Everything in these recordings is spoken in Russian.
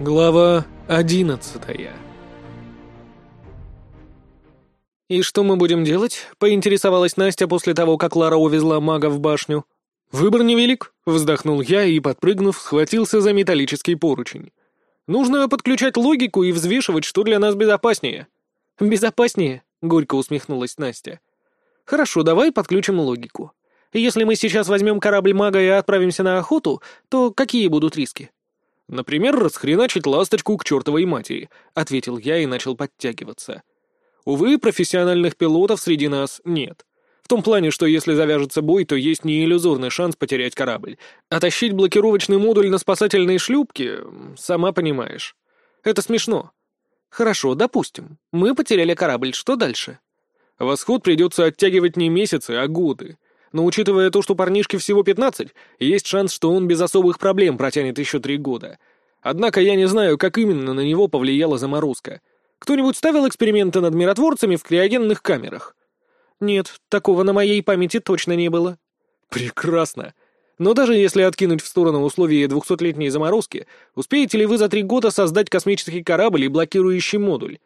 Глава одиннадцатая «И что мы будем делать?» — поинтересовалась Настя после того, как Лара увезла мага в башню. «Выбор невелик», — вздохнул я и, подпрыгнув, схватился за металлический поручень. «Нужно подключать логику и взвешивать, что для нас безопаснее». «Безопаснее?» — горько усмехнулась Настя. «Хорошо, давай подключим логику. Если мы сейчас возьмем корабль мага и отправимся на охоту, то какие будут риски?» «Например, расхреначить ласточку к чертовой матери», — ответил я и начал подтягиваться. «Увы, профессиональных пилотов среди нас нет. В том плане, что если завяжется бой, то есть не иллюзорный шанс потерять корабль. А блокировочный модуль на спасательной шлюпке, сама понимаешь. Это смешно». «Хорошо, допустим. Мы потеряли корабль. Что дальше?» «Восход придется оттягивать не месяцы, а годы но учитывая то, что парнишке всего 15, есть шанс, что он без особых проблем протянет еще три года. Однако я не знаю, как именно на него повлияла заморозка. Кто-нибудь ставил эксперименты над миротворцами в криогенных камерах? Нет, такого на моей памяти точно не было. Прекрасно. Но даже если откинуть в сторону условия двухсотлетней заморозки, успеете ли вы за три года создать космический корабль и блокирующий модуль?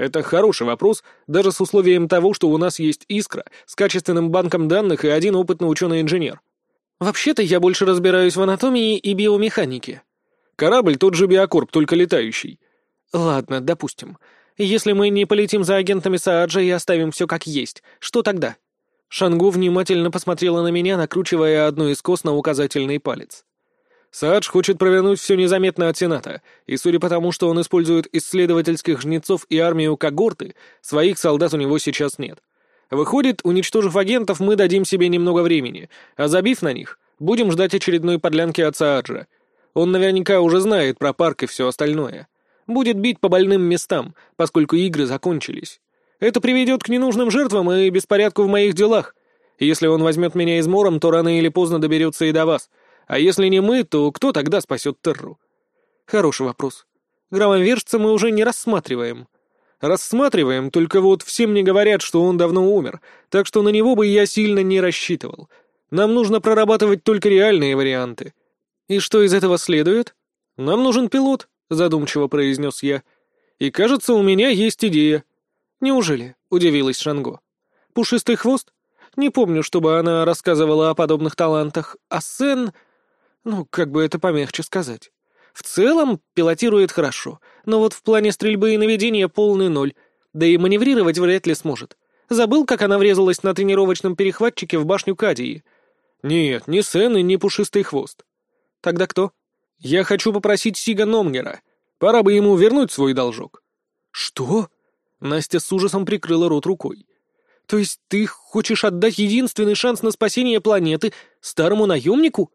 Это хороший вопрос, даже с условием того, что у нас есть «Искра» с качественным банком данных и один опытный ученый-инженер. Вообще-то я больше разбираюсь в анатомии и биомеханике. Корабль тот же биокорп, только летающий. Ладно, допустим. Если мы не полетим за агентами Сааджа и оставим все как есть, что тогда? Шангу внимательно посмотрела на меня, накручивая одну из кос на указательный палец. Саадж хочет провернуть все незаметно от Сената, и судя по тому, что он использует исследовательских жнецов и армию когорты, своих солдат у него сейчас нет. Выходит, уничтожив агентов, мы дадим себе немного времени, а забив на них, будем ждать очередной подлянки от Сааджа. Он наверняка уже знает про парк и все остальное. Будет бить по больным местам, поскольку игры закончились. Это приведет к ненужным жертвам и беспорядку в моих делах. Если он возьмет меня измором, то рано или поздно доберется и до вас — а если не мы, то кто тогда спасет Терру? Хороший вопрос. Громовержца мы уже не рассматриваем. Рассматриваем, только вот все мне говорят, что он давно умер, так что на него бы я сильно не рассчитывал. Нам нужно прорабатывать только реальные варианты. И что из этого следует? Нам нужен пилот, задумчиво произнес я. И кажется, у меня есть идея. Неужели? Удивилась Шанго. Пушистый хвост? Не помню, чтобы она рассказывала о подобных талантах. А Сен... Ну, как бы это помягче сказать. В целом, пилотирует хорошо, но вот в плане стрельбы и наведения полный ноль, да и маневрировать вряд ли сможет. Забыл, как она врезалась на тренировочном перехватчике в башню Кадии? Нет, не Сен и не Пушистый Хвост. Тогда кто? Я хочу попросить Сига Номгера. Пора бы ему вернуть свой должок. Что? Настя с ужасом прикрыла рот рукой. То есть ты хочешь отдать единственный шанс на спасение планеты старому наемнику?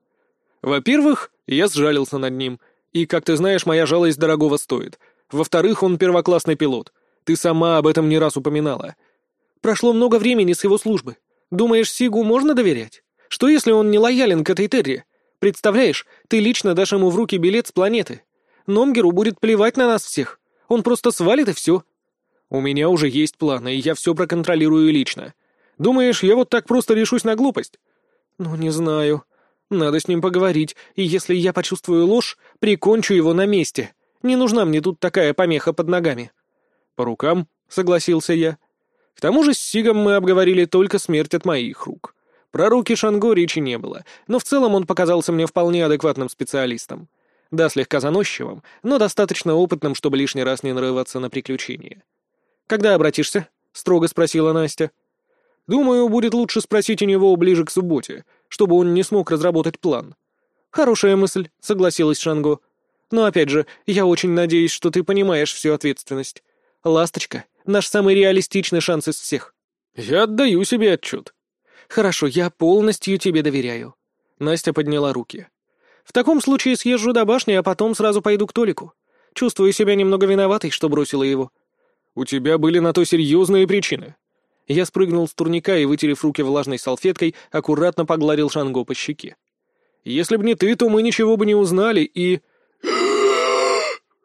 Во-первых, я сжалился над ним, и, как ты знаешь, моя жалость дорогого стоит. Во-вторых, он первоклассный пилот. Ты сама об этом не раз упоминала. Прошло много времени с его службы. Думаешь, Сигу можно доверять? Что, если он не лоялен к этой Терри? Представляешь, ты лично дашь ему в руки билет с планеты. Номгеру будет плевать на нас всех. Он просто свалит и все. У меня уже есть планы, и я все проконтролирую лично. Думаешь, я вот так просто решусь на глупость? Ну, не знаю. Надо с ним поговорить, и если я почувствую ложь, прикончу его на месте. Не нужна мне тут такая помеха под ногами». «По рукам», — согласился я. «К тому же с Сигом мы обговорили только смерть от моих рук. Про руки Шанго речи не было, но в целом он показался мне вполне адекватным специалистом. Да, слегка заносчивым, но достаточно опытным, чтобы лишний раз не нарываться на приключения». «Когда обратишься?» — строго спросила Настя. «Думаю, будет лучше спросить у него ближе к субботе чтобы он не смог разработать план. «Хорошая мысль», — согласилась Шанго. «Но опять же, я очень надеюсь, что ты понимаешь всю ответственность. Ласточка — наш самый реалистичный шанс из всех». «Я отдаю себе отчет». «Хорошо, я полностью тебе доверяю». Настя подняла руки. «В таком случае съезжу до башни, а потом сразу пойду к Толику. Чувствую себя немного виноватой, что бросила его». «У тебя были на то серьезные причины». Я спрыгнул с турника и, вытерев руки влажной салфеткой, аккуратно погладил Шанго по щеке. «Если б не ты, то мы ничего бы не узнали, и...»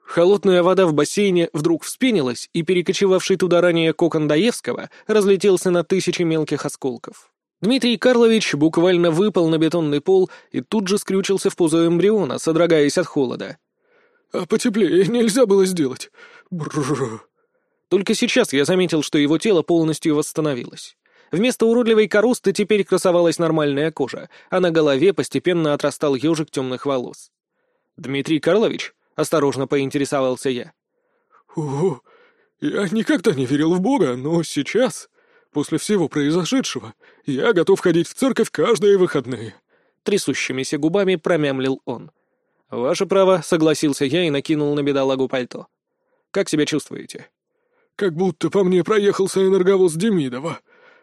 Холодная вода в бассейне вдруг вспенилась, и перекочевавший туда ранее кокон Даевского разлетелся на тысячи мелких осколков. Дмитрий Карлович буквально выпал на бетонный пол и тут же скрючился в позу эмбриона, содрогаясь от холода. А потеплее нельзя было сделать. Бррр. Только сейчас я заметил, что его тело полностью восстановилось. Вместо уродливой коросты теперь красовалась нормальная кожа, а на голове постепенно отрастал ежик темных волос. «Дмитрий Карлович?» — осторожно поинтересовался я. «О, я никогда не верил в Бога, но сейчас, после всего произошедшего, я готов ходить в церковь каждые выходные», — трясущимися губами промямлил он. «Ваше право», — согласился я и накинул на бедолагу пальто. «Как себя чувствуете?» «Как будто по мне проехался энерговоз Демидова.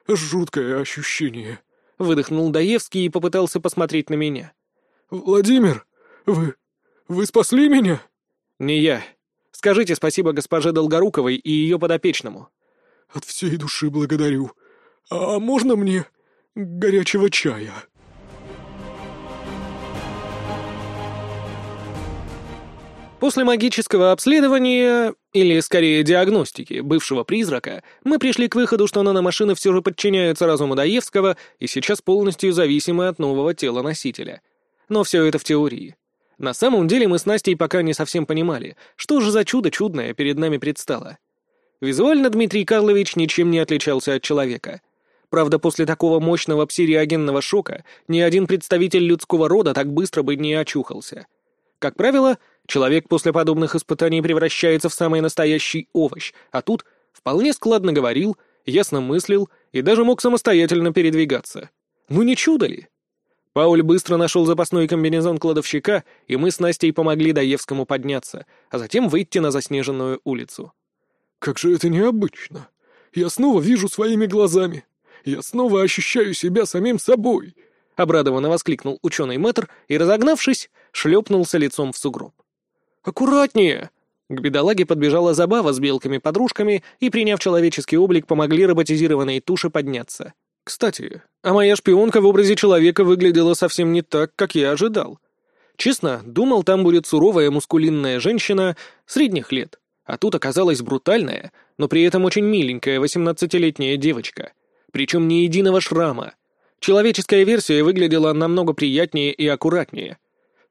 Жуткое ощущение», — выдохнул Даевский и попытался посмотреть на меня. «Владимир, вы... вы спасли меня?» «Не я. Скажите спасибо госпоже Долгоруковой и ее подопечному». «От всей души благодарю. А можно мне горячего чая?» После магического обследования, или скорее диагностики, бывшего призрака, мы пришли к выходу, что наномашины все же подчиняются разуму Даевского и сейчас полностью зависимы от нового тела носителя. Но все это в теории. На самом деле мы с Настей пока не совсем понимали, что же за чудо чудное перед нами предстало. Визуально Дмитрий Карлович ничем не отличался от человека. Правда, после такого мощного псиреагенного шока ни один представитель людского рода так быстро бы не очухался. Как правило, Человек после подобных испытаний превращается в самый настоящий овощ, а тут вполне складно говорил, ясно мыслил и даже мог самостоятельно передвигаться. Ну не чудо ли? Пауль быстро нашел запасной комбинезон кладовщика, и мы с Настей помогли Даевскому подняться, а затем выйти на заснеженную улицу. «Как же это необычно! Я снова вижу своими глазами! Я снова ощущаю себя самим собой!» — обрадованно воскликнул ученый мэтр и, разогнавшись, шлепнулся лицом в сугроб. «Аккуратнее!» К бедолаге подбежала забава с белками-подружками и, приняв человеческий облик, помогли роботизированной туше подняться. Кстати, а моя шпионка в образе человека выглядела совсем не так, как я ожидал. Честно, думал, там будет суровая мускулинная женщина средних лет, а тут оказалась брутальная, но при этом очень миленькая восемнадцатилетняя девочка. Причем ни единого шрама. Человеческая версия выглядела намного приятнее и аккуратнее.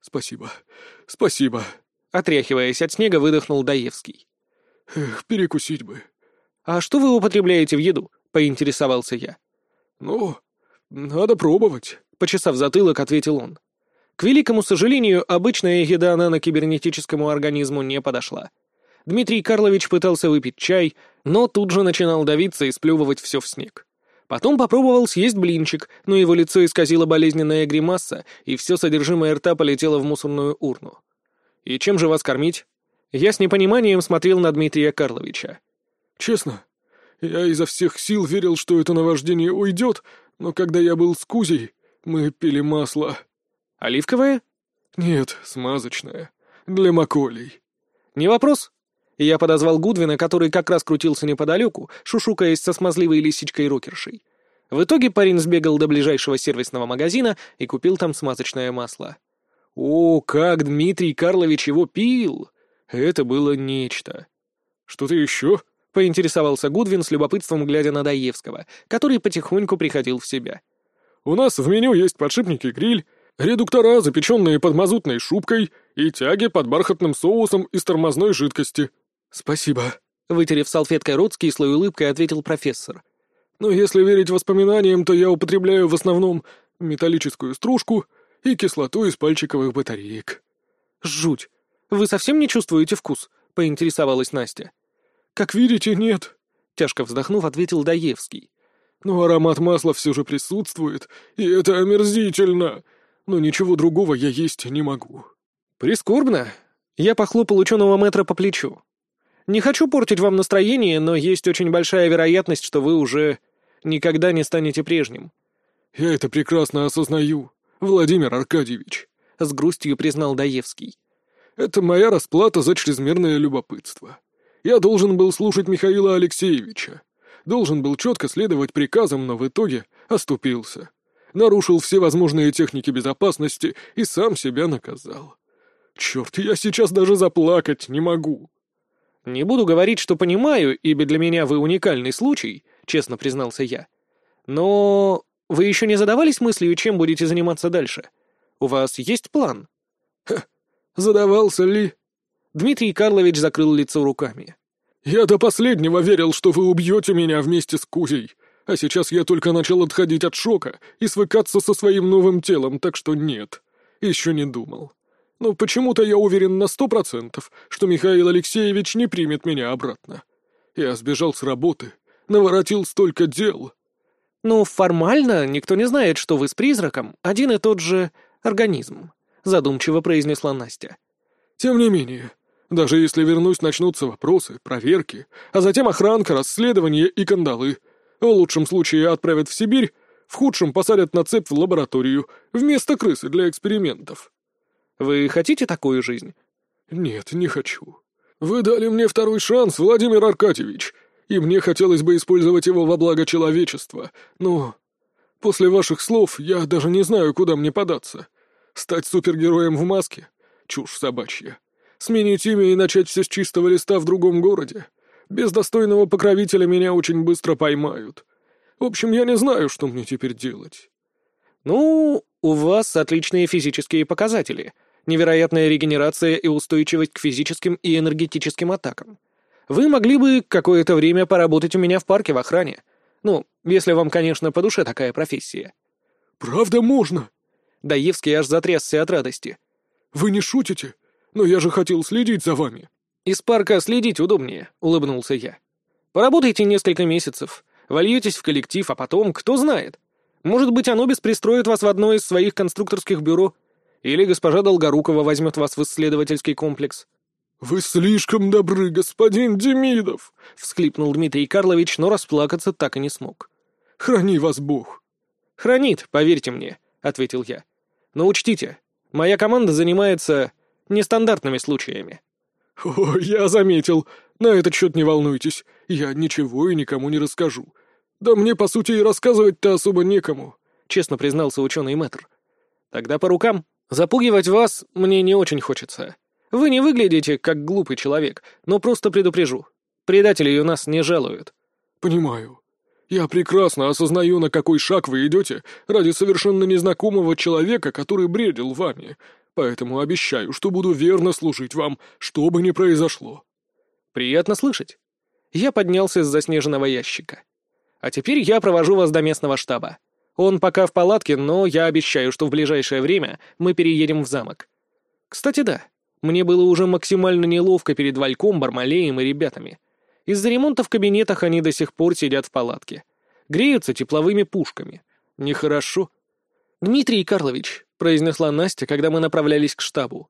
«Спасибо, спасибо», Отряхиваясь от снега, выдохнул Даевский. «Эх, перекусить бы». «А что вы употребляете в еду?» — поинтересовался я. «Ну, надо пробовать», — почесав затылок, ответил он. К великому сожалению, обычная еда нанокибернетическому организму не подошла. Дмитрий Карлович пытался выпить чай, но тут же начинал давиться и сплевывать все в снег. Потом попробовал съесть блинчик, но его лицо исказило болезненная гримаса, и все содержимое рта полетело в мусорную урну. «И чем же вас кормить?» Я с непониманием смотрел на Дмитрия Карловича. «Честно, я изо всех сил верил, что это наваждение уйдет, но когда я был с Кузей, мы пили масло». «Оливковое?» «Нет, смазочное. Для маколей». «Не вопрос». Я подозвал Гудвина, который как раз крутился неподалеку, шушукаясь со смазливой лисичкой-рокершей. В итоге парень сбегал до ближайшего сервисного магазина и купил там смазочное масло. О, как Дмитрий Карлович его пил! Это было нечто. «Что-то еще?» — поинтересовался Гудвин с любопытством, глядя на Даевского, который потихоньку приходил в себя. «У нас в меню есть подшипники-гриль, редуктора, запеченные под мазутной шубкой, и тяги под бархатным соусом из тормозной жидкости». «Спасибо», — вытерев салфеткой рот с кислой улыбкой, ответил профессор. «Но если верить воспоминаниям, то я употребляю в основном металлическую стружку, и кислоту из пальчиковых батареек. «Жуть! Вы совсем не чувствуете вкус?» — поинтересовалась Настя. «Как видите, нет», — тяжко вздохнув, ответил Даевский. «Но аромат масла все же присутствует, и это омерзительно. Но ничего другого я есть не могу». «Прискорбно». Я похлопал ученого метра по плечу. «Не хочу портить вам настроение, но есть очень большая вероятность, что вы уже никогда не станете прежним». «Я это прекрасно осознаю», Владимир Аркадьевич», — с грустью признал Даевский. «Это моя расплата за чрезмерное любопытство. Я должен был слушать Михаила Алексеевича, должен был четко следовать приказам, но в итоге оступился. Нарушил все возможные техники безопасности и сам себя наказал. Черт, я сейчас даже заплакать не могу». «Не буду говорить, что понимаю, ибо для меня вы уникальный случай», — честно признался я. «Но вы еще не задавались мыслью, чем будете заниматься дальше? У вас есть план?» «Ха, задавался ли?» Дмитрий Карлович закрыл лицо руками. «Я до последнего верил, что вы убьете меня вместе с Кузей, а сейчас я только начал отходить от шока и свыкаться со своим новым телом, так что нет, еще не думал. Но почему-то я уверен на сто процентов, что Михаил Алексеевич не примет меня обратно. Я сбежал с работы, наворотил столько дел». «Ну, формально никто не знает, что вы с призраком один и тот же организм», — задумчиво произнесла Настя. «Тем не менее, даже если вернусь, начнутся вопросы, проверки, а затем охранка, расследование и кандалы. В лучшем случае отправят в Сибирь, в худшем посадят на цепь в лабораторию, вместо крысы для экспериментов. Вы хотите такую жизнь? Нет, не хочу. Вы дали мне второй шанс, Владимир Аркадьевич, и мне хотелось бы использовать его во благо человечества, но... После ваших слов я даже не знаю, куда мне податься. Стать супергероем в маске? Чушь собачья. Сменить имя и начать все с чистого листа в другом городе. Без достойного покровителя меня очень быстро поймают. В общем, я не знаю, что мне теперь делать. Ну, у вас отличные физические показатели. Невероятная регенерация и устойчивость к физическим и энергетическим атакам. Вы могли бы какое-то время поработать у меня в парке в охране. Ну, если вам, конечно, по душе такая профессия. Правда можно? Даевский аж затрясся от радости. Вы не шутите? «Но я же хотел следить за вами». «Из парка следить удобнее», — улыбнулся я. «Поработайте несколько месяцев, вольетесь в коллектив, а потом, кто знает. Может быть, Анубис пристроит вас в одно из своих конструкторских бюро, или госпожа Долгорукова возьмет вас в исследовательский комплекс». «Вы слишком добры, господин Демидов!» — всхлипнул Дмитрий Карлович, но расплакаться так и не смог. «Храни вас Бог!» «Хранит, поверьте мне», — ответил я. «Но учтите, моя команда занимается нестандартными случаями. «О, я заметил. На этот счет не волнуйтесь. Я ничего и никому не расскажу. Да мне, по сути, и рассказывать-то особо некому», — честно признался ученый мэтр. «Тогда по рукам. Запугивать вас мне не очень хочется. Вы не выглядите как глупый человек, но просто предупрежу. Предатели у нас не жалуют». «Понимаю. Я прекрасно осознаю, на какой шаг вы идете ради совершенно незнакомого человека, который бредил вами, поэтому обещаю, что буду верно служить вам, что бы ни произошло». «Приятно слышать». Я поднялся с заснеженного ящика. «А теперь я провожу вас до местного штаба. Он пока в палатке, но я обещаю, что в ближайшее время мы переедем в замок. Кстати, да, мне было уже максимально неловко перед Вальком, Бармалеем и ребятами. Из-за ремонта в кабинетах они до сих пор сидят в палатке. Греются тепловыми пушками. Нехорошо. «Дмитрий Карлович, — произнесла Настя, когда мы направлялись к штабу.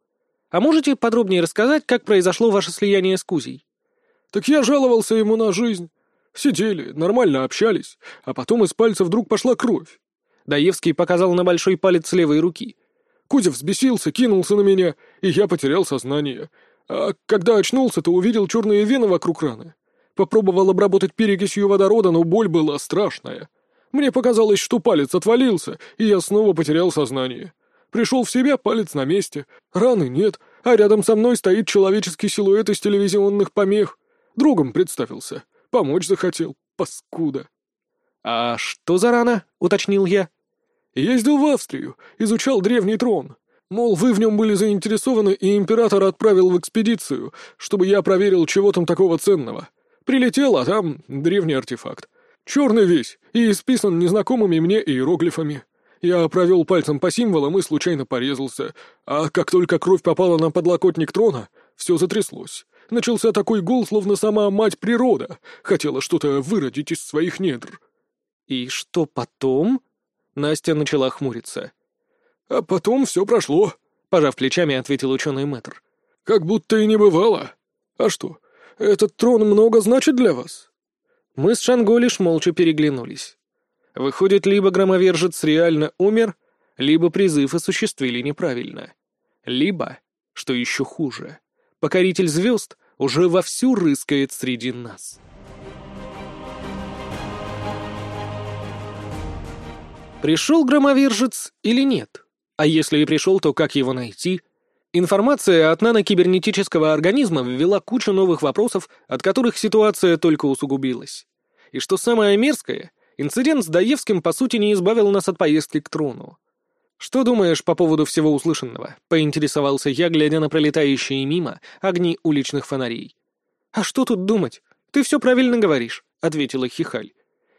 «А можете подробнее рассказать, как произошло ваше слияние с Кузей?» «Так я жаловался ему на жизнь. Сидели, нормально общались, а потом из пальца вдруг пошла кровь». Даевский показал на большой палец левой руки. Кузя взбесился, кинулся на меня, и я потерял сознание. А когда очнулся, то увидел черные вены вокруг раны. Попробовал обработать перекисью водорода, но боль была страшная. Мне показалось, что палец отвалился, и я снова потерял сознание. Пришел в себя, палец на месте. Раны нет, а рядом со мной стоит человеческий силуэт из телевизионных помех. Другом представился. Помочь захотел. Паскуда. «А что за рана?» — уточнил я. «Ездил в Австрию, изучал древний трон. Мол, вы в нем были заинтересованы, и император отправил в экспедицию, чтобы я проверил, чего там такого ценного. Прилетел, а там древний артефакт. Черный весь и исписан незнакомыми мне иероглифами. Я провел пальцем по символам и случайно порезался, а как только кровь попала на подлокотник трона, все затряслось. Начался такой гул, словно сама мать природа хотела что-то выродить из своих недр. «И что потом?» Настя начала хмуриться. «А потом все прошло», — пожав плечами, ответил ученый мэтр. «Как будто и не бывало. А что, этот трон много значит для вас?» Мы с Шанго лишь молча переглянулись. Выходит, либо громовержец реально умер, либо призыв осуществили неправильно. Либо, что еще хуже, покоритель звезд уже вовсю рыскает среди нас. Пришел громовержец или нет? А если и пришел, то как его найти? Информация от нанокибернетического организма ввела кучу новых вопросов, от которых ситуация только усугубилась. И что самое мерзкое, инцидент с Даевским по сути не избавил нас от поездки к трону. «Что думаешь по поводу всего услышанного?» — поинтересовался я, глядя на пролетающие мимо огни уличных фонарей. «А что тут думать? Ты все правильно говоришь», — ответила Хихаль.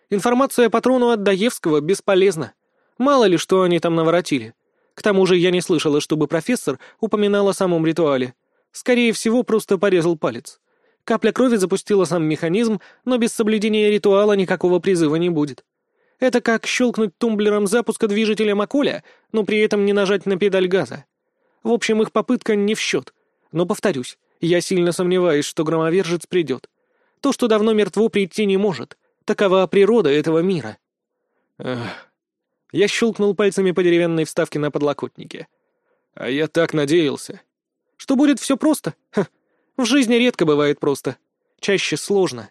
«Информация патрону от Даевского бесполезна. Мало ли, что они там наворотили. К тому же я не слышала, чтобы профессор упоминал о самом ритуале. Скорее всего, просто порезал палец. Капля крови запустила сам механизм, но без соблюдения ритуала никакого призыва не будет. Это как щелкнуть тумблером запуска движителя Маколя, но при этом не нажать на педаль газа. В общем, их попытка не в счет. Но, повторюсь, я сильно сомневаюсь, что громовержец придет. То, что давно мертво, прийти не может. Такова природа этого мира. Эх. Я щелкнул пальцами по деревянной вставке на подлокотнике. А я так надеялся. Что будет все просто? Ха. В жизни редко бывает просто. Чаще сложно.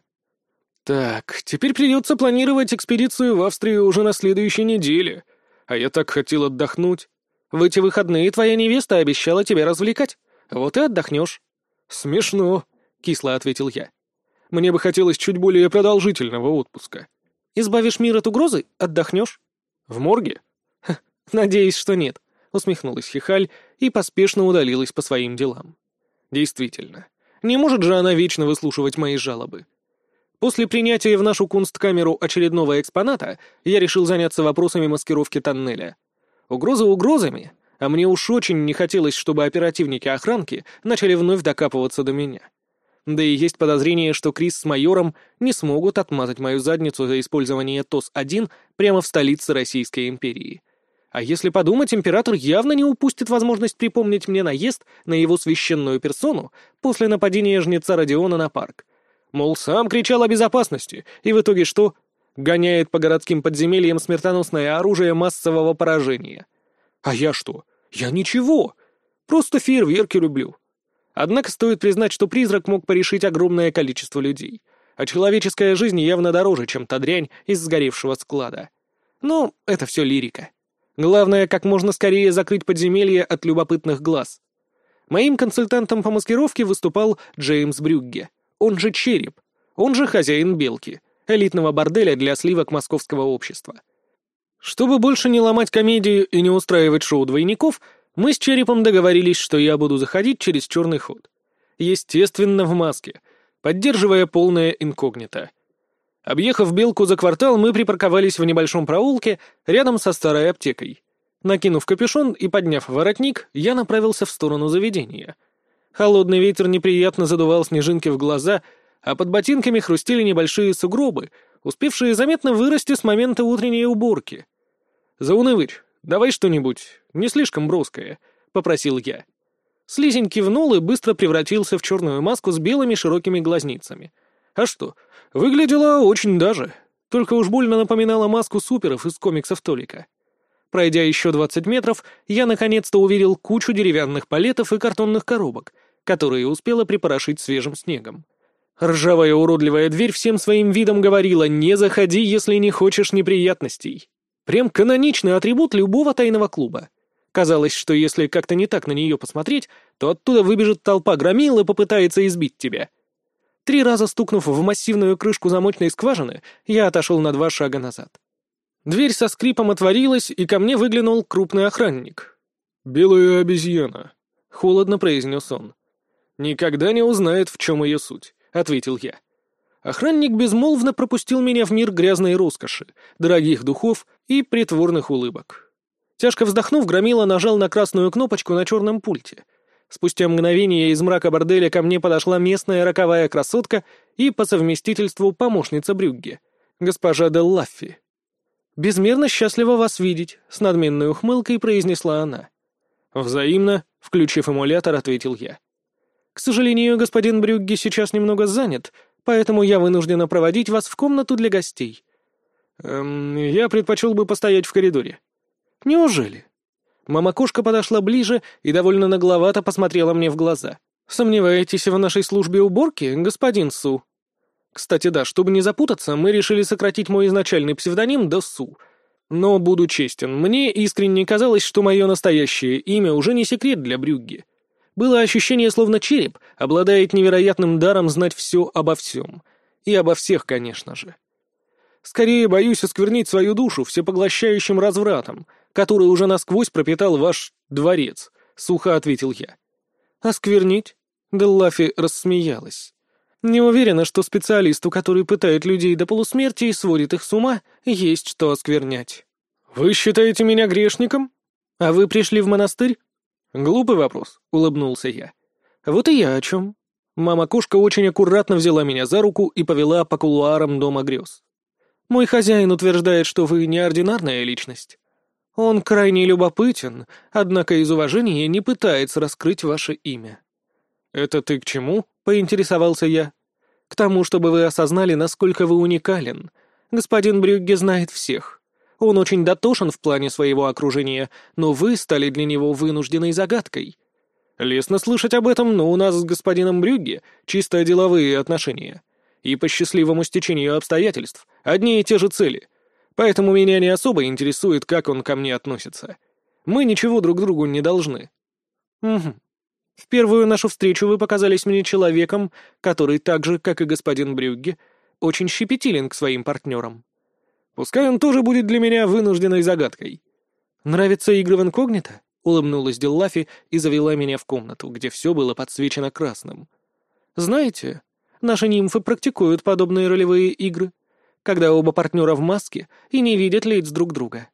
Так, теперь придется планировать экспедицию в Австрию уже на следующей неделе. А я так хотел отдохнуть. В эти выходные твоя невеста обещала тебя развлекать. Вот и отдохнешь. Смешно, кисло ответил я. Мне бы хотелось чуть более продолжительного отпуска. Избавишь мир от угрозы — отдохнешь. В морге? Ха, надеюсь, что нет, усмехнулась Хихаль и поспешно удалилась по своим делам. Действительно. Не может же она вечно выслушивать мои жалобы. После принятия в нашу кунсткамеру очередного экспоната я решил заняться вопросами маскировки тоннеля. Угрозы угрозами, а мне уж очень не хотелось, чтобы оперативники охранки начали вновь докапываться до меня. Да и есть подозрение, что Крис с майором не смогут отмазать мою задницу за использование ТОС-1 прямо в столице Российской империи. А если подумать, император явно не упустит возможность припомнить мне наезд на его священную персону после нападения жнеца Родиона на парк — Мол, сам кричал о безопасности, и в итоге что? Гоняет по городским подземельям смертоносное оружие массового поражения. А я что? Я ничего. Просто фейерверки люблю. Однако стоит признать, что призрак мог порешить огромное количество людей. А человеческая жизнь явно дороже, чем та дрянь из сгоревшего склада. Но это все лирика. Главное, как можно скорее закрыть подземелье от любопытных глаз. Моим консультантом по маскировке выступал Джеймс Брюгге он же Череп, он же хозяин Белки, элитного борделя для сливок московского общества. Чтобы больше не ломать комедию и не устраивать шоу двойников, мы с Черепом договорились, что я буду заходить через черный ход. Естественно, в маске, поддерживая полное инкогнито. Объехав Белку за квартал, мы припарковались в небольшом проулке рядом со старой аптекой. Накинув капюшон и подняв воротник, я направился в сторону заведения — Холодный ветер неприятно задувал снежинки в глаза, а под ботинками хрустели небольшие сугробы, успевшие заметно вырасти с момента утренней уборки. «Заунывыч, давай что-нибудь, не слишком броское», — попросил я. Слизень кивнул и быстро превратился в черную маску с белыми широкими глазницами. А что, выглядела очень даже, только уж больно напоминала маску суперов из комиксов Толика. Пройдя еще двадцать метров, я наконец-то увидел кучу деревянных палетов и картонных коробок — которые успела припорошить свежим снегом. Ржавая уродливая дверь всем своим видом говорила «не заходи, если не хочешь неприятностей». Прям каноничный атрибут любого тайного клуба. Казалось, что если как-то не так на нее посмотреть, то оттуда выбежит толпа громил и попытается избить тебя. Три раза стукнув в массивную крышку замочной скважины, я отошел на два шага назад. Дверь со скрипом отворилась, и ко мне выглянул крупный охранник. «Белая обезьяна», — холодно произнес он. «Никогда не узнает, в чем ее суть», — ответил я. Охранник безмолвно пропустил меня в мир грязной роскоши, дорогих духов и притворных улыбок. Тяжко вздохнув, Громила нажал на красную кнопочку на черном пульте. Спустя мгновение из мрака борделя ко мне подошла местная роковая красотка и по совместительству помощница Брюгге, госпожа де Лаффи. «Безмерно счастлива вас видеть», — с надменной ухмылкой произнесла она. «Взаимно», — включив эмулятор, ответил я. К сожалению, господин Брюгге сейчас немного занят, поэтому я вынуждена проводить вас в комнату для гостей». «Эм, я предпочел бы постоять в коридоре». «Неужели?» Мама-кошка подошла ближе и довольно нагловато посмотрела мне в глаза. «Сомневаетесь в нашей службе уборки, господин Су?» Кстати, да, чтобы не запутаться, мы решили сократить мой изначальный псевдоним до Су. Но, буду честен, мне искренне казалось, что мое настоящее имя уже не секрет для Брюгге. Было ощущение, словно череп обладает невероятным даром знать все обо всем. И обо всех, конечно же. Скорее боюсь осквернить свою душу всепоглощающим развратом, который уже насквозь пропитал ваш дворец», — сухо ответил я. «Осквернить?» — Деллафи рассмеялась. «Не уверена, что специалисту, который пытает людей до полусмерти и сводит их с ума, есть что осквернять». «Вы считаете меня грешником? А вы пришли в монастырь?» «Глупый вопрос», — улыбнулся я. «Вот и я о чем». Мама-кошка очень аккуратно взяла меня за руку и повела по кулуарам дома грез. «Мой хозяин утверждает, что вы неординарная личность. Он крайне любопытен, однако из уважения не пытается раскрыть ваше имя». «Это ты к чему?» — поинтересовался я. «К тому, чтобы вы осознали, насколько вы уникален. Господин Брюгге знает всех. Он очень дотошен в плане своего окружения, но вы стали для него вынужденной загадкой». «Лестно слышать об этом, но у нас с господином Брюгге чисто деловые отношения. И по счастливому стечению обстоятельств одни и те же цели. Поэтому меня не особо интересует, как он ко мне относится. Мы ничего друг другу не должны». «Угу. В первую нашу встречу вы показались мне человеком, который так же, как и господин Брюгге, очень щепетилен к своим партнерам. Пускай он тоже будет для меня вынужденной загадкой. Нравятся игры в инкогнито? Улыбнулась Деллафи и завела меня в комнату, где все было подсвечено красным. Знаете, наши нимфы практикуют подобные ролевые игры, когда оба партнера в маске и не видят лиц друг друга.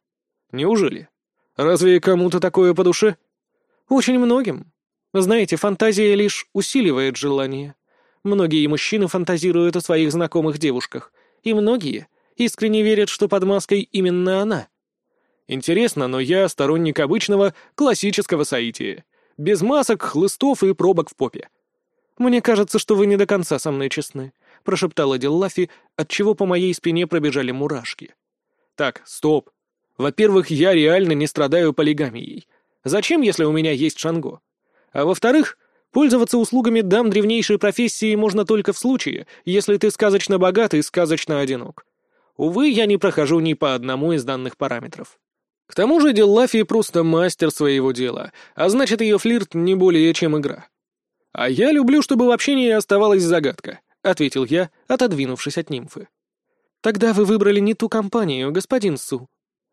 Неужели? Разве кому-то такое по душе? Очень многим. Знаете, фантазия лишь усиливает желание. Многие мужчины фантазируют о своих знакомых девушках, и многие искренне верят, что под маской именно она. Интересно, но я сторонник обычного классического соития. Без масок, хлыстов и пробок в попе. «Мне кажется, что вы не до конца со мной честны», — прошептала Деллафи, отчего по моей спине пробежали мурашки. «Так, стоп. Во-первых, я реально не страдаю полигамией. Зачем, если у меня есть Шанго? А во-вторых, пользоваться услугами дам древнейшей профессии можно только в случае, если ты сказочно богат и сказочно одинок. Увы, я не прохожу ни по одному из данных параметров. К тому же Деллафи просто мастер своего дела, а значит, ее флирт не более чем игра. «А я люблю, чтобы в общении оставалась загадка», — ответил я, отодвинувшись от нимфы. «Тогда вы выбрали не ту компанию, господин Су».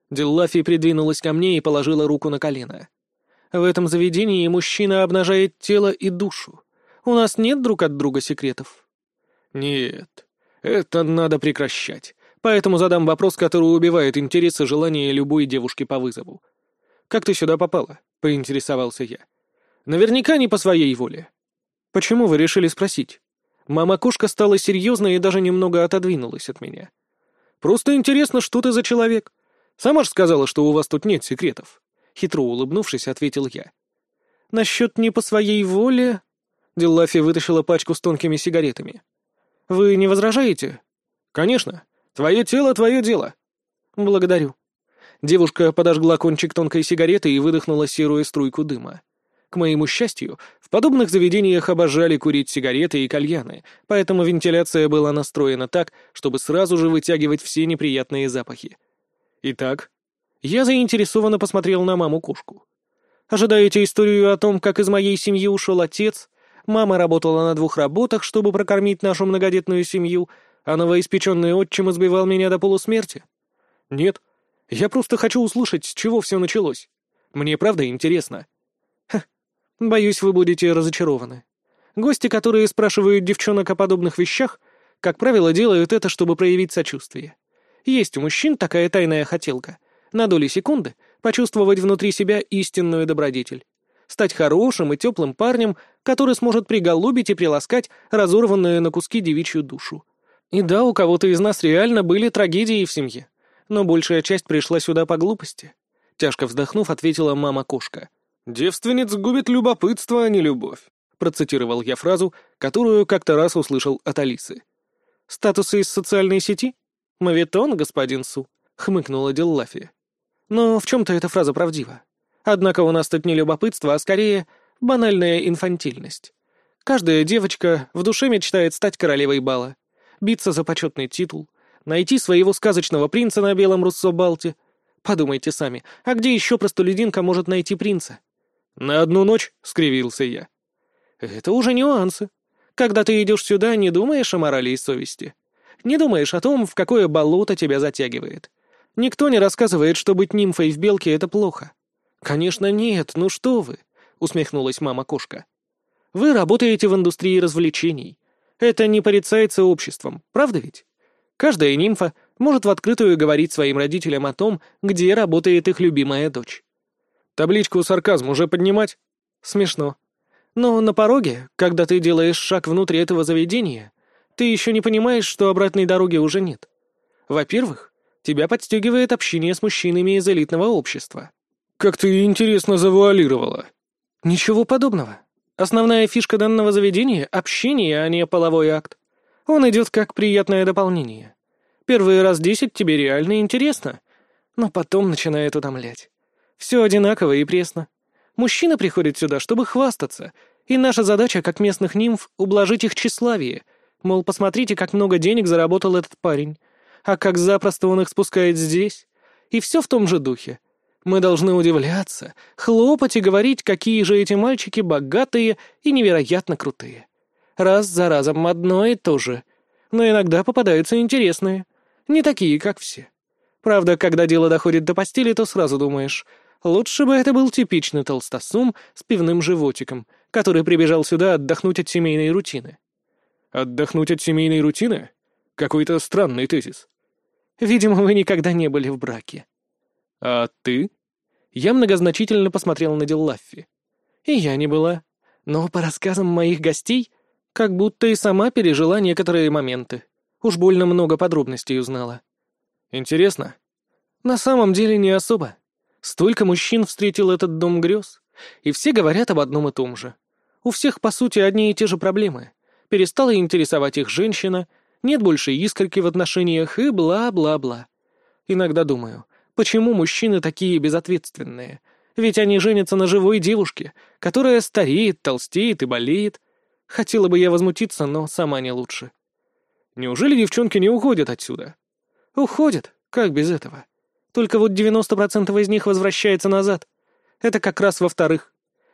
Деллафи придвинулась ко мне и положила руку на колено. В этом заведении мужчина обнажает тело и душу. У нас нет друг от друга секретов. Нет, это надо прекращать. Поэтому задам вопрос, который убивает интерес и желание любой девушки по вызову. «Как ты сюда попала?» — поинтересовался я. «Наверняка не по своей воле». «Почему вы решили спросить?» Мама-кошка стала серьезной и даже немного отодвинулась от меня. «Просто интересно, что ты за человек. Сама же сказала, что у вас тут нет секретов». Хитро улыбнувшись, ответил я. «Насчет не по своей воле...» Деллафи вытащила пачку с тонкими сигаретами. «Вы не возражаете?» «Конечно. Твое тело — твое дело». «Благодарю». Девушка подожгла кончик тонкой сигареты и выдохнула серую струйку дыма. К моему счастью, в подобных заведениях обожали курить сигареты и кальяны, поэтому вентиляция была настроена так, чтобы сразу же вытягивать все неприятные запахи. Итак, я заинтересованно посмотрел на маму-кошку. Ожидаете историю о том, как из моей семьи ушел отец? Мама работала на двух работах, чтобы прокормить нашу многодетную семью, а новоиспеченный отчим избивал меня до полусмерти? Нет. Я просто хочу услышать, с чего все началось. Мне правда интересно. Ха, боюсь, вы будете разочарованы. Гости, которые спрашивают девчонок о подобных вещах, как правило, делают это, чтобы проявить сочувствие. Есть у мужчин такая тайная хотелка — на доли секунды почувствовать внутри себя истинную добродетель. Стать хорошим и теплым парнем, который сможет приголубить и приласкать разорванную на куски девичью душу. И да, у кого-то из нас реально были трагедии в семье, но большая часть пришла сюда по глупости. Тяжко вздохнув, ответила мама-кошка. «Девственниц губит любопытство, а не любовь», процитировал я фразу, которую как-то раз услышал от Алисы. «Статусы из социальной сети? Мавитон, господин Су», — хмыкнула Деллафи. «Но в чем-то эта фраза правдива. Однако у нас тут не любопытство, а скорее банальная инфантильность. Каждая девочка в душе мечтает стать королевой бала, биться за почетный титул, найти своего сказочного принца на белом руссо-балте. Подумайте сами, а где еще простолюдинка может найти принца? На одну ночь, — скривился я. Это уже нюансы. Когда ты идешь сюда, не думаешь о морали и совести. Не думаешь о том, в какое болото тебя затягивает. Никто не рассказывает, что быть нимфой в белке — это плохо. Конечно, нет, ну что вы, — усмехнулась мама-кошка. Вы работаете в индустрии развлечений. Это не порицается обществом, правда ведь? Каждая нимфа может в открытую говорить своим родителям о том, где работает их любимая дочь. Табличку сарказм уже поднимать? Смешно. Но на пороге, когда ты делаешь шаг внутрь этого заведения, ты еще не понимаешь, что обратной дороги уже нет. Во-первых, тебя подстегивает общение с мужчинами из элитного общества. Как ты интересно завуалировала. Ничего подобного. Основная фишка данного заведения — общение, а не половой акт. Он идет как приятное дополнение. Первый раз десять тебе реально интересно, но потом начинает утомлять. Все одинаково и пресно. Мужчина приходит сюда, чтобы хвастаться, и наша задача, как местных нимф, ублажить их тщеславие. Мол, посмотрите, как много денег заработал этот парень, а как запросто он их спускает здесь. И все в том же духе. Мы должны удивляться, хлопать и говорить, какие же эти мальчики богатые и невероятно крутые. Раз за разом одно и то же. Но иногда попадаются интересные. Не такие, как все. Правда, когда дело доходит до постели, то сразу думаешь, лучше бы это был типичный толстосум с пивным животиком, который прибежал сюда отдохнуть от семейной рутины. Отдохнуть от семейной рутины? Какой-то странный тезис. Видимо, вы никогда не были в браке. А ты? Я многозначительно посмотрел на Диллаффи. И я не была. Но по рассказам моих гостей, как будто и сама пережила некоторые моменты. Уж больно много подробностей узнала. Интересно? На самом деле не особо. Столько мужчин встретил этот дом грез, и все говорят об одном и том же. У всех, по сути, одни и те же проблемы. Перестала интересовать их женщина, нет больше искорки в отношениях и бла-бла-бла. Иногда думаю, почему мужчины такие безответственные? Ведь они женятся на живой девушке, которая стареет, толстеет и болеет. Хотела бы я возмутиться, но сама не лучше. Неужели девчонки не уходят отсюда? Уходят, как без этого? Только вот 90% из них возвращается назад. Это как раз во-вторых.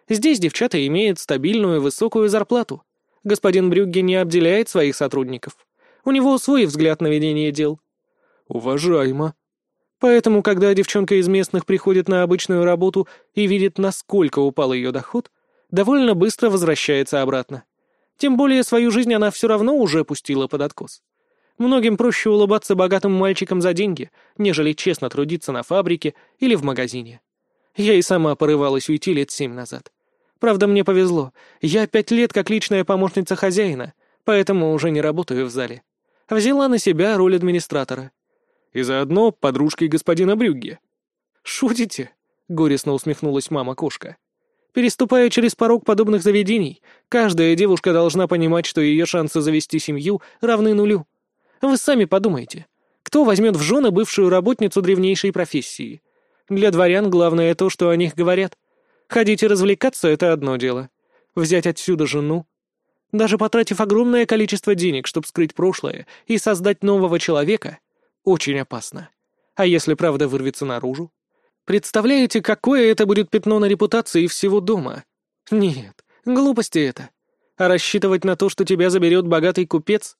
Здесь девчата имеют стабильную высокую зарплату. Господин Брюгге не обделяет своих сотрудников. У него свой взгляд на ведение дел. Уважаемо. Поэтому, когда девчонка из местных приходит на обычную работу и видит, насколько упал ее доход, довольно быстро возвращается обратно. Тем более свою жизнь она все равно уже пустила под откос. Многим проще улыбаться богатым мальчикам за деньги, нежели честно трудиться на фабрике или в магазине. Я и сама порывалась уйти лет семь назад. Правда, мне повезло. Я пять лет как личная помощница хозяина, поэтому уже не работаю в зале. Взяла на себя роль администратора. И заодно подружкой господина Брюгге. «Шутите?» — горестно усмехнулась мама-кошка. «Переступая через порог подобных заведений, каждая девушка должна понимать, что ее шансы завести семью равны нулю. Вы сами подумайте. Кто возьмет в жены бывшую работницу древнейшей профессии? Для дворян главное то, что о них говорят. Ходить и развлекаться — это одно дело. Взять отсюда жену. Даже потратив огромное количество денег, чтобы скрыть прошлое и создать нового человека, очень опасно. А если правда вырвется наружу? Представляете, какое это будет пятно на репутации всего дома? Нет, глупости это. А рассчитывать на то, что тебя заберет богатый купец,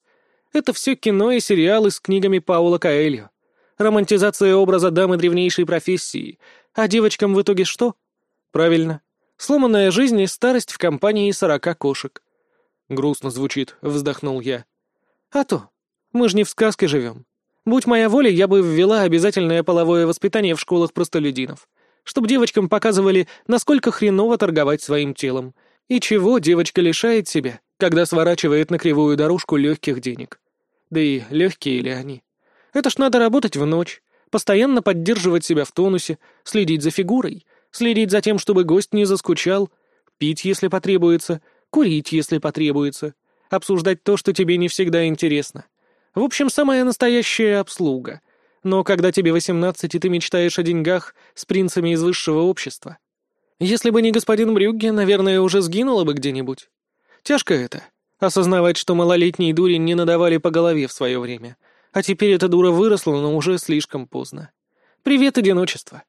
это все кино и сериалы с книгами Паула Каэльо. Романтизация образа дамы древнейшей профессии. А девочкам в итоге что? Правильно. Сломанная жизнь и старость в компании сорока кошек. Грустно звучит, вздохнул я. А то. Мы же не в сказке живем. Будь моя воля, я бы ввела обязательное половое воспитание в школах простолюдинов. Чтобы девочкам показывали, насколько хреново торговать своим телом. И чего девочка лишает себя, когда сворачивает на кривую дорожку легких денег. Да и легкие ли они? Это ж надо работать в ночь, постоянно поддерживать себя в тонусе, следить за фигурой, следить за тем, чтобы гость не заскучал, пить, если потребуется, курить, если потребуется, обсуждать то, что тебе не всегда интересно. В общем, самая настоящая обслуга. Но когда тебе 18 и ты мечтаешь о деньгах с принцами из высшего общества. Если бы не господин Брюгге, наверное, уже сгинула бы где-нибудь. Тяжко это. Осознавать, что малолетней дури не надавали по голове в свое время. А теперь эта дура выросла, но уже слишком поздно. Привет, одиночество.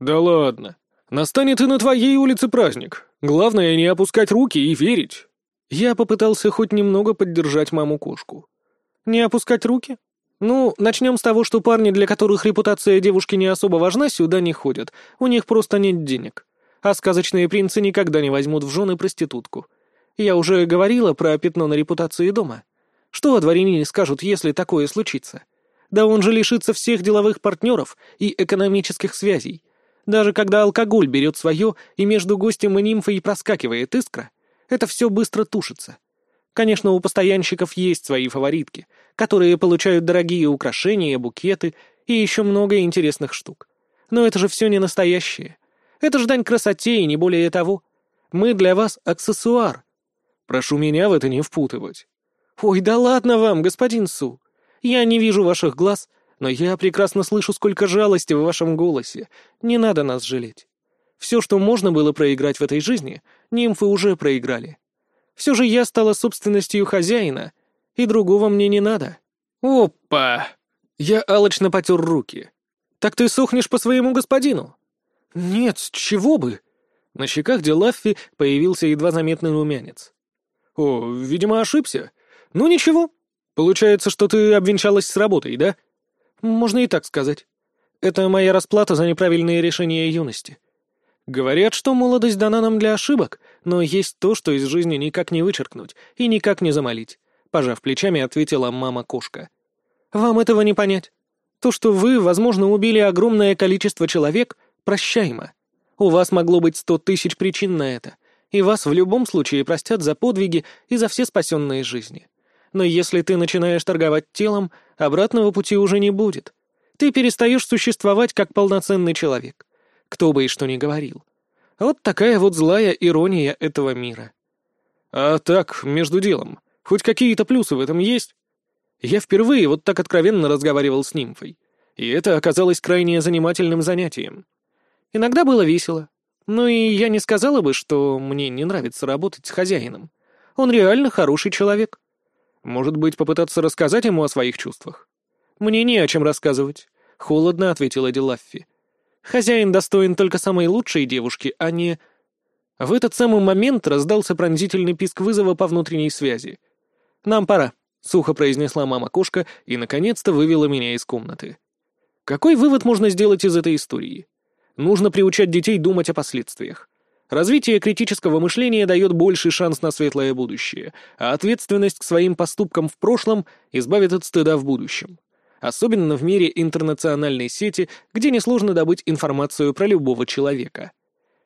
Да ладно. Настанет и на твоей улице праздник. Главное не опускать руки и верить. Я попытался хоть немного поддержать маму-кошку. Не опускать руки? Ну, начнем с того, что парни, для которых репутация девушки не особо важна, сюда не ходят. У них просто нет денег. А сказочные принцы никогда не возьмут в жены проститутку. Я уже говорила про пятно на репутации дома. Что о дворянине скажут, если такое случится? Да он же лишится всех деловых партнеров и экономических связей. Даже когда алкоголь берет свое, и между гостем и нимфой проскакивает искра, это все быстро тушится. Конечно, у постоянщиков есть свои фаворитки, которые получают дорогие украшения, букеты и еще много интересных штук. Но это же все не настоящее. Это ж дань красоте и не более того. Мы для вас аксессуар. Прошу меня в это не впутывать. Ой, да ладно вам, господин Су. Я не вижу ваших глаз, но я прекрасно слышу, сколько жалости в вашем голосе. Не надо нас жалеть. Все, что можно было проиграть в этой жизни, нимфы уже проиграли. Все же я стала собственностью хозяина, и другого мне не надо. Опа! Я алочно потер руки. Так ты сохнешь по своему господину? Нет, с чего бы? На щеках Делаффи появился едва заметный румянец. О, видимо, ошибся. Ну ничего. Получается, что ты обвенчалась с работой, да? Можно и так сказать. Это моя расплата за неправильные решения юности. Говорят, что молодость дана нам для ошибок, но есть то, что из жизни никак не вычеркнуть и никак не замолить. Пожав плечами, ответила мама-кошка. Вам этого не понять. То, что вы, возможно, убили огромное количество человек, прощаемо. У вас могло быть сто тысяч причин на это, и вас в любом случае простят за подвиги и за все спасенные жизни. Но если ты начинаешь торговать телом, обратного пути уже не будет. Ты перестаешь существовать как полноценный человек. Кто бы и что ни говорил. Вот такая вот злая ирония этого мира. А так, между делом, хоть какие-то плюсы в этом есть? Я впервые вот так откровенно разговаривал с нимфой. И это оказалось крайне занимательным занятием. Иногда было весело. Ну и я не сказала бы, что мне не нравится работать с хозяином. Он реально хороший человек. Может быть, попытаться рассказать ему о своих чувствах? Мне не о чем рассказывать, — холодно ответила Дилаффи. Хозяин достоин только самой лучшей девушки, а не... В этот самый момент раздался пронзительный писк вызова по внутренней связи. «Нам пора», — сухо произнесла мама-кошка и, наконец-то, вывела меня из комнаты. Какой вывод можно сделать из этой истории? Нужно приучать детей думать о последствиях. Развитие критического мышления дает больший шанс на светлое будущее, а ответственность к своим поступкам в прошлом избавит от стыда в будущем. Особенно в мире интернациональной сети, где несложно добыть информацию про любого человека.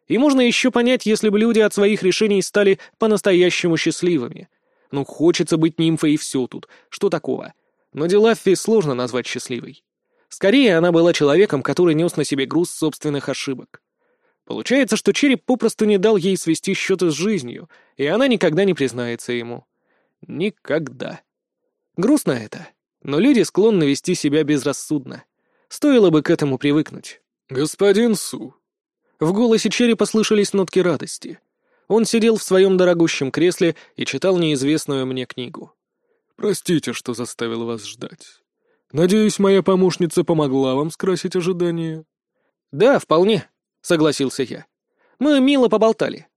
И можно еще понять, если бы люди от своих решений стали по-настоящему счастливыми. Ну, хочется быть нимфой и все тут, что такого? Но Делаффи сложно назвать счастливой. Скорее, она была человеком, который нес на себе груз собственных ошибок. Получается, что череп попросту не дал ей свести счеты с жизнью, и она никогда не признается ему. Никогда. Грустно это, но люди склонны вести себя безрассудно. Стоило бы к этому привыкнуть. «Господин Су». В голосе черепа слышались нотки радости. Он сидел в своем дорогущем кресле и читал неизвестную мне книгу. «Простите, что заставил вас ждать. Надеюсь, моя помощница помогла вам скрасить ожидания?» «Да, вполне», — согласился я. «Мы мило поболтали».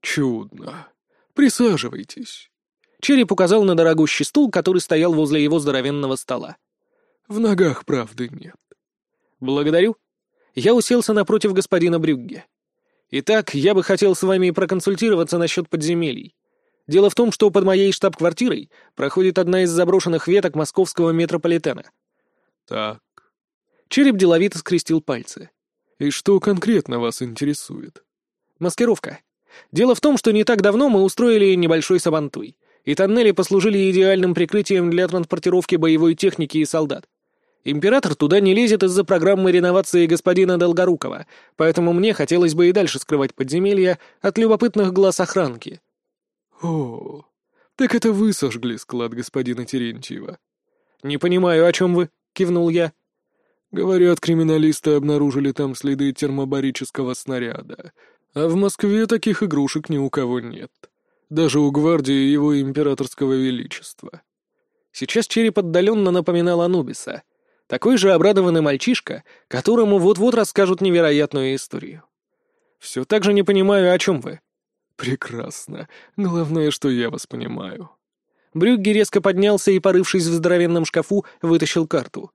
«Чудно. Присаживайтесь». Череп указал на дорогущий стул, который стоял возле его здоровенного стола. «В ногах правды нет». «Благодарю». Я уселся напротив господина Брюгге. «Итак, я бы хотел с вами проконсультироваться насчет подземелий. Дело в том, что под моей штаб-квартирой проходит одна из заброшенных веток московского метрополитена». «Так». Череп деловито скрестил пальцы. «И что конкретно вас интересует?» «Маскировка. Дело в том, что не так давно мы устроили небольшой сабантуй, и тоннели послужили идеальным прикрытием для транспортировки боевой техники и солдат. Император туда не лезет из-за программы реновации господина Долгорукова, поэтому мне хотелось бы и дальше скрывать подземелья от любопытных глаз охранки». «О, так это вы сожгли склад господина Терентьева?» «Не понимаю, о чем вы?» — кивнул я. Говорят, криминалисты обнаружили там следы термобарического снаряда. А в Москве таких игрушек ни у кого нет. Даже у гвардии его императорского величества. Сейчас череп отдаленно напоминал Анубиса. Такой же обрадованный мальчишка, которому вот-вот расскажут невероятную историю. Все так же не понимаю, о чем вы. Прекрасно. Главное, что я вас понимаю. Брюгге резко поднялся и, порывшись в здоровенном шкафу, вытащил карту.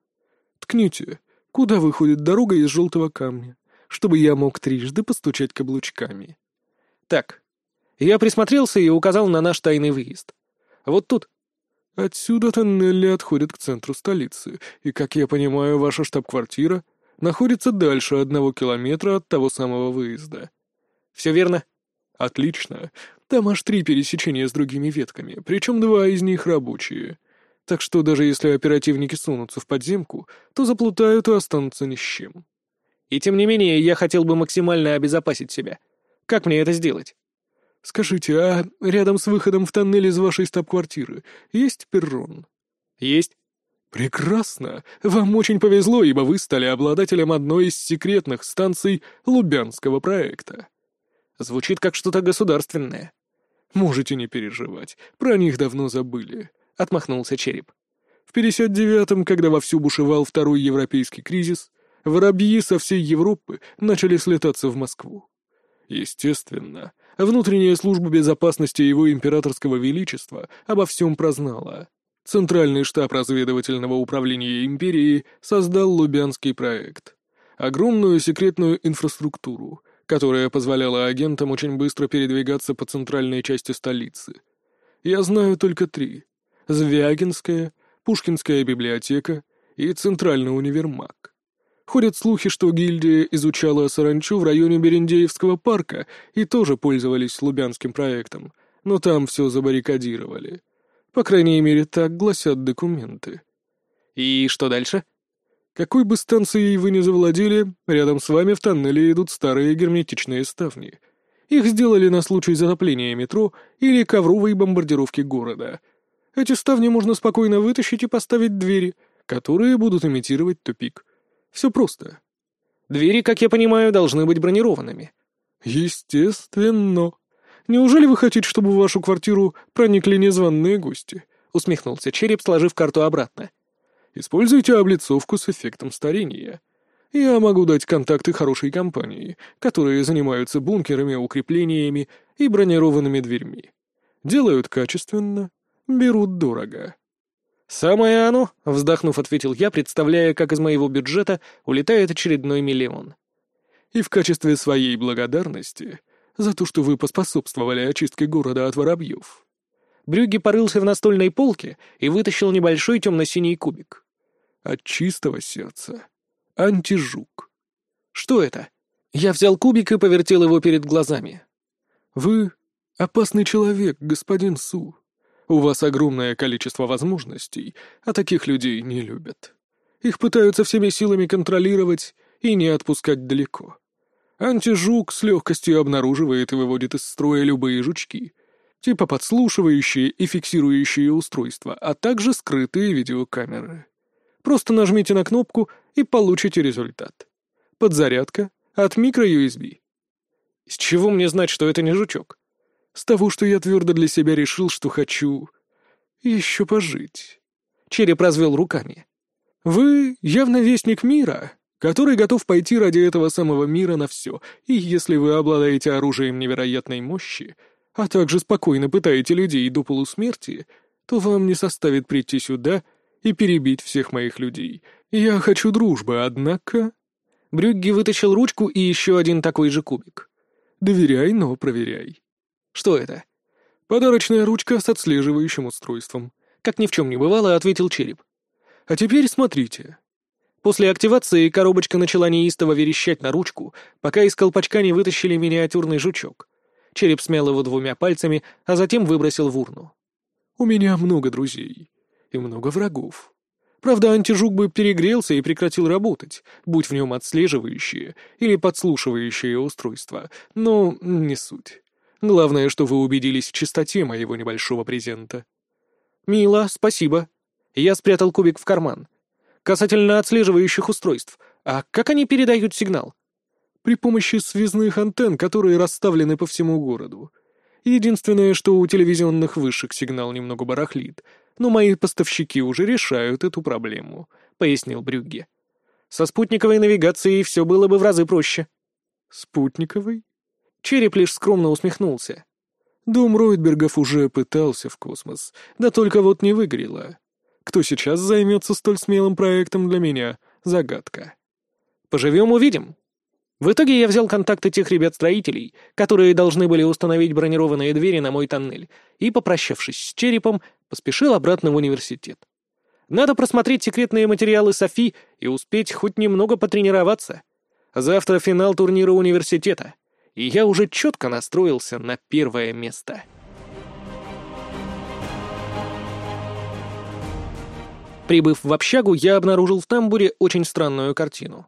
«Ткните, куда выходит дорога из желтого камня, чтобы я мог трижды постучать каблучками». «Так». Я присмотрелся и указал на наш тайный выезд. «Вот тут». «Отсюда тоннели отходят к центру столицы, и, как я понимаю, ваша штаб-квартира находится дальше одного километра от того самого выезда». «Все верно». «Отлично. Там аж три пересечения с другими ветками, причем два из них рабочие. Так что даже если оперативники сунутся в подземку, то заплутают и останутся ни с чем. И тем не менее, я хотел бы максимально обезопасить себя. Как мне это сделать? Скажите, а рядом с выходом в тоннель из вашей стаб-квартиры есть перрон? Есть. Прекрасно. Вам очень повезло, ибо вы стали обладателем одной из секретных станций Лубянского проекта. Звучит как что-то государственное. Можете не переживать, про них давно забыли», — отмахнулся Череп. «В 59-м, когда вовсю бушевал второй европейский кризис, воробьи со всей Европы начали слетаться в Москву. Естественно, внутренняя служба безопасности его императорского величества обо всем прознала. Центральный штаб разведывательного управления империи создал Лубянский проект. Огромную секретную инфраструктуру, которая позволяла агентам очень быстро передвигаться по центральной части столицы. Я знаю только три. Звягинская, Пушкинская библиотека и Центральный универмаг. Ходят слухи, что гильдия изучала саранчу в районе Берендеевского парка и тоже пользовались Лубянским проектом, но там все забаррикадировали. По крайней мере, так гласят документы. «И что дальше?» Какой бы станцией вы ни завладели, рядом с вами в тоннеле идут старые герметичные ставни. Их сделали на случай затопления метро или ковровой бомбардировки города. Эти ставни можно спокойно вытащить и поставить двери, которые будут имитировать тупик. Все просто. Двери, как я понимаю, должны быть бронированными. Естественно. Неужели вы хотите, чтобы в вашу квартиру проникли незваные гости? Усмехнулся череп, сложив карту обратно. Используйте облицовку с эффектом старения. Я могу дать контакты хорошей компании, которые занимаются бункерами, укреплениями и бронированными дверьми. Делают качественно, берут дорого. «Самое оно», — вздохнув, ответил я, представляя, как из моего бюджета улетает очередной миллион. «И в качестве своей благодарности за то, что вы поспособствовали очистке города от воробьев». Брюгге порылся в настольной полке и вытащил небольшой темно-синий кубик. От чистого сердца. Антижук. Что это? Я взял кубик и повертел его перед глазами. Вы опасный человек, господин Су. У вас огромное количество возможностей, а таких людей не любят. Их пытаются всеми силами контролировать и не отпускать далеко. Антижук с легкостью обнаруживает и выводит из строя любые жучки, типа подслушивающие и фиксирующие устройства, а также скрытые видеокамеры. Просто нажмите на кнопку и получите результат. Подзарядка от микро-USB. С чего мне знать, что это не жучок? С того, что я твердо для себя решил, что хочу еще пожить. Череп развел руками. Вы явно вестник мира, который готов пойти ради этого самого мира на все, и если вы обладаете оружием невероятной мощи, а также спокойно пытаете людей до полусмерти, то вам не составит прийти сюда — и перебить всех моих людей. Я хочу дружбы, однако...» Брюгге вытащил ручку и еще один такой же кубик. «Доверяй, но проверяй». «Что это?» «Подарочная ручка с отслеживающим устройством». Как ни в чем не бывало, ответил череп. «А теперь смотрите». После активации коробочка начала неистово верещать на ручку, пока из колпачка не вытащили миниатюрный жучок. Череп смял его двумя пальцами, а затем выбросил в урну. «У меня много друзей и много врагов. Правда, антижук бы перегрелся и прекратил работать, будь в нем отслеживающие или подслушивающие устройства, но не суть. Главное, что вы убедились в чистоте моего небольшого презента. «Мило, спасибо». Я спрятал кубик в карман. Касательно отслеживающих устройств, а как они передают сигнал? При помощи связных антенн, которые расставлены по всему городу. Единственное, что у телевизионных вышек сигнал немного барахлит — но мои поставщики уже решают эту проблему», — пояснил Брюгге. «Со спутниковой навигацией все было бы в разы проще». «Спутниковой?» Череп лишь скромно усмехнулся. Дом Ройтбергов уже пытался в космос, да только вот не выгорело. Кто сейчас займется столь смелым проектом для меня — загадка. Поживем — увидим. В итоге я взял контакты тех ребят-строителей, которые должны были установить бронированные двери на мой тоннель, и, попрощавшись с черепом, поспешил обратно в университет. Надо просмотреть секретные материалы Софи и успеть хоть немного потренироваться. Завтра финал турнира университета, и я уже четко настроился на первое место. Прибыв в общагу, я обнаружил в тамбуре очень странную картину.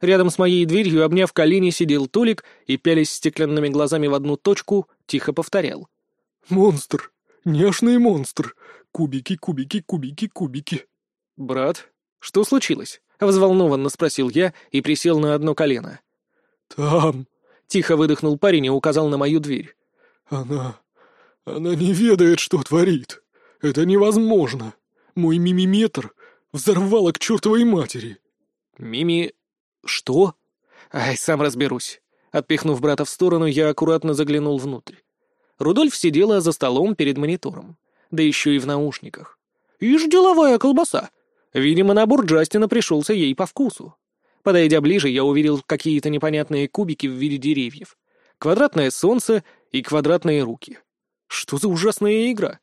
Рядом с моей дверью, обняв колени, сидел Толик и, пялись стеклянными глазами в одну точку, тихо повторял. «Монстр! Няшный монстр! Кубики, кубики, кубики, кубики!» «Брат, что случилось?» — взволнованно спросил я и присел на одно колено. «Там!» — тихо выдохнул парень и указал на мою дверь. «Она... она не ведает, что творит. Это невозможно!» Мой мимиметр взорвало к чертовой матери. Мими... что? Ай, сам разберусь. Отпихнув брата в сторону, я аккуратно заглянул внутрь. Рудольф сидела за столом перед монитором, да еще и в наушниках. Ишь, деловая колбаса. Видимо, набор Джастина пришелся ей по вкусу. Подойдя ближе, я увидел какие-то непонятные кубики в виде деревьев. Квадратное солнце и квадратные руки. Что за ужасная игра?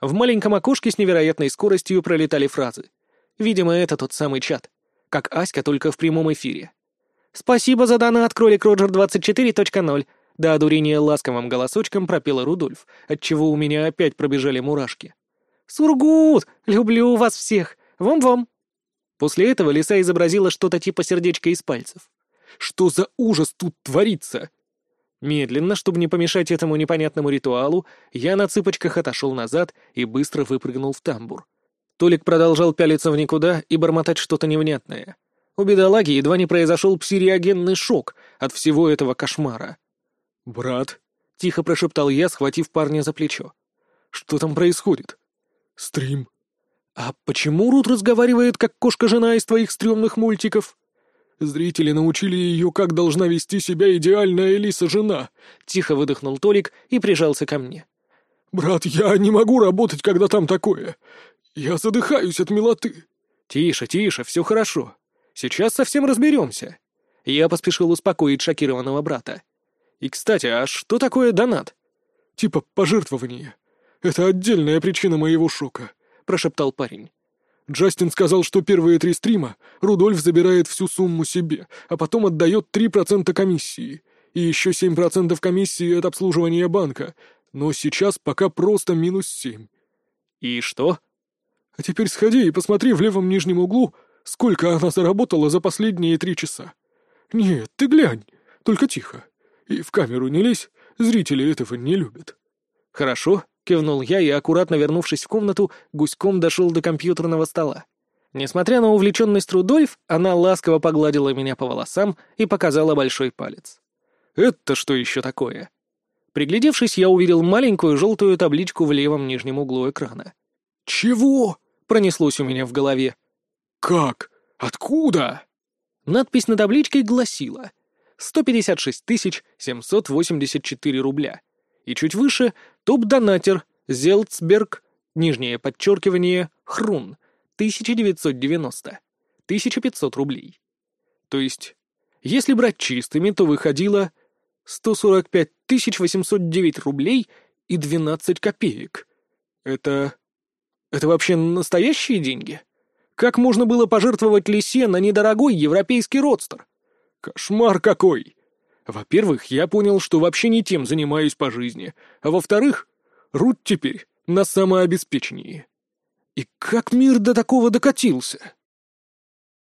В маленьком окошке с невероятной скоростью пролетали фразы. Видимо, это тот самый чат. Как Аська, только в прямом эфире. «Спасибо за донат, кролик Роджер 24.0», до одурения ласковым голосочком пропела Рудольф, отчего у меня опять пробежали мурашки. «Сургут! Люблю вас всех! Вам-вам!» После этого лиса изобразила что-то типа сердечка из пальцев. «Что за ужас тут творится?» Медленно, чтобы не помешать этому непонятному ритуалу, я на цыпочках отошел назад и быстро выпрыгнул в тамбур. Толик продолжал пялиться в никуда и бормотать что-то невнятное. У бедолаги едва не произошел псиреагенный шок от всего этого кошмара. «Брат», — тихо прошептал я, схватив парня за плечо. «Что там происходит?» «Стрим». «А почему Рут разговаривает, как кошка-жена из твоих стрёмных мультиков?» Зрители научили ее, как должна вести себя идеальная Элиса-жена», — тихо выдохнул Толик и прижался ко мне. «Брат, я не могу работать, когда там такое. Я задыхаюсь от милоты». «Тише, тише, все хорошо. Сейчас совсем разберемся». Я поспешил успокоить шокированного брата. «И, кстати, а что такое донат?» «Типа пожертвование. Это отдельная причина моего шока», — прошептал парень. Джастин сказал, что первые три стрима Рудольф забирает всю сумму себе, а потом отдает 3% комиссии. И еще 7% комиссии от обслуживания банка. Но сейчас пока просто минус 7. И что? А теперь сходи и посмотри в левом нижнем углу, сколько она заработала за последние три часа. Нет, ты глянь, только тихо. И в камеру не лезь, зрители этого не любят. Хорошо, Кивнул я и, аккуратно вернувшись в комнату, гуськом дошел до компьютерного стола. Несмотря на увлеченность Рудольф, она ласково погладила меня по волосам и показала большой палец. «Это что еще такое?» Приглядевшись, я увидел маленькую желтую табличку в левом нижнем углу экрана. «Чего?» — пронеслось у меня в голове. «Как? Откуда?» Надпись на табличке гласила «156 784 рубля» и чуть выше топ-донатер Зелцберг, нижнее подчеркивание, Хрун, 1990, 1500 рублей. То есть, если брать чистыми, то выходило 145 809 рублей и 12 копеек. Это... это вообще настоящие деньги? Как можно было пожертвовать лисе на недорогой европейский родстер? Кошмар какой! Во-первых, я понял, что вообще не тем занимаюсь по жизни, а во-вторых, Рут теперь на самообеспечении. И как мир до такого докатился?